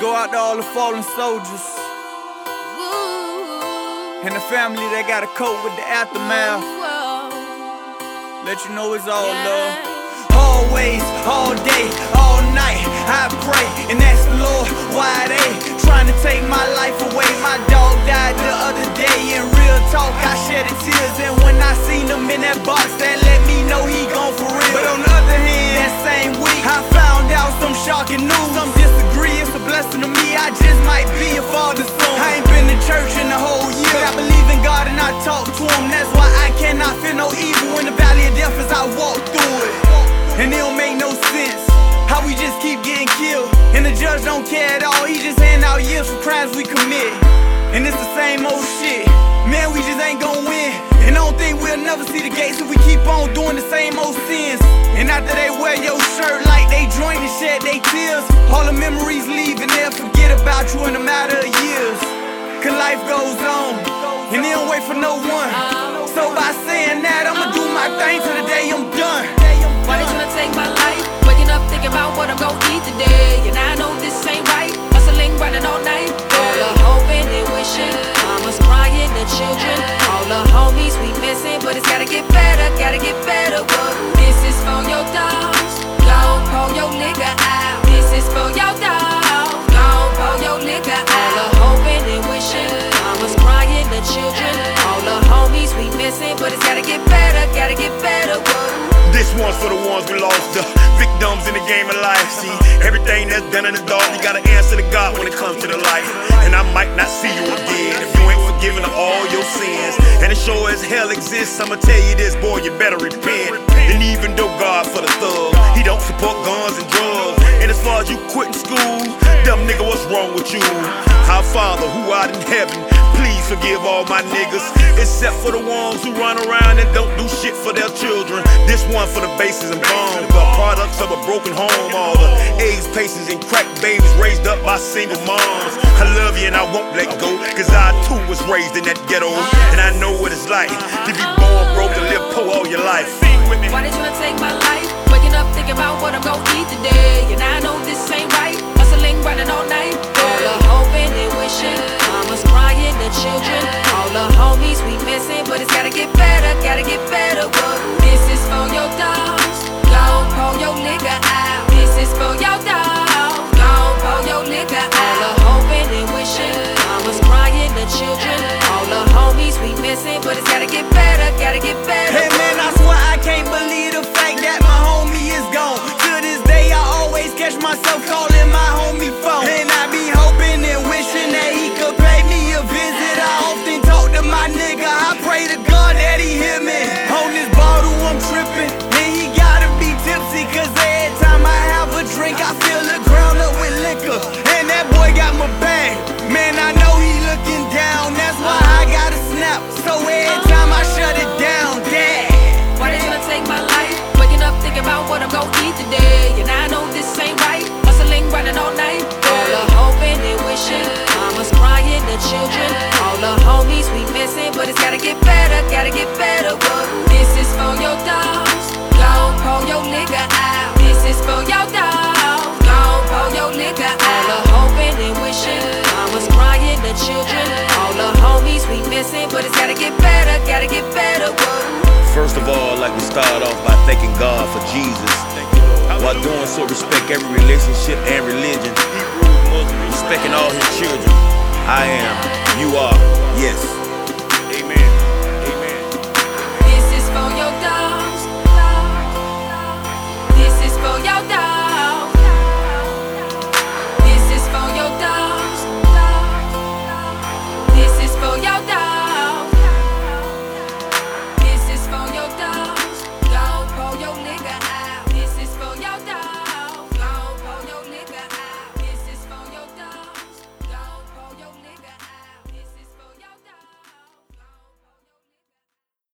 go out to all the fallen soldiers and the family that gotta cope with the aftermath. Let you know it's all love. Always, all day, all night, I ain't been to church in a whole year. I believe in God and I talk to Him. That's why I cannot feel no evil in the valley of death as I walk through it. And it don't make no sense how we just keep getting killed. And the judge don't care at all. He just hand out years for crimes we commit. And it's the same old shit. Man, we just ain't gon' win. And I don't think we'll never see the gates if we keep on doing the same old sins. And after they wear your shirt like they joined and shed they tears, all the memories leave and they'll forget about you in a matter of years. Cause life goes on, and they don't wait for no one. So by saying that, I'ma do my thing till the day I'm done. Why they tryna take my life? Waking up thinking about what I'm gon' eat today. And I gotta get better. Whoa. This one's for the ones we lost, the victims in the game of life. See, everything that's done in the dark, you gotta answer to God when it comes to the light. And I might not see you again if you ain't forgiven of all your sins. And it sure as hell exists, I'ma tell you this, boy, you better repent. And even though God for the thug, he don't support guns and drugs. And as far as you quitting school, dumb nigga, what's wrong with you? Our Father who art in heaven, please forgive all my niggas, except for the ones who run around and don't do shit. This one for the bases and bombs, the products of a broken home. All the AIDS patients and crack babies raised up by single moms. I love you and I won't let go, cause I too was raised in that ghetto. And I know what it's like to be born broke and live poor all your life. Why they tryna take my life? The homies we missing. But it's gotta get better, gotta get better. Whoa. This is for your dogs. Go pour your nigga out. This is for your dogs. Children. All the homies we missing. But it's gotta get better, gotta get better. Whoa. This is for your dogs. Go pour your nigga out. This is for your. Go pour your nigga out. All the hoping and wishing. Mama's crying, the children. All the homies we missing. But it's gotta get better, gotta get better. Whoa. First of all, like to start off by thanking God for Jesus. While doing so, respect every relationship and religion. Respecting all his children. I am, you are, yes.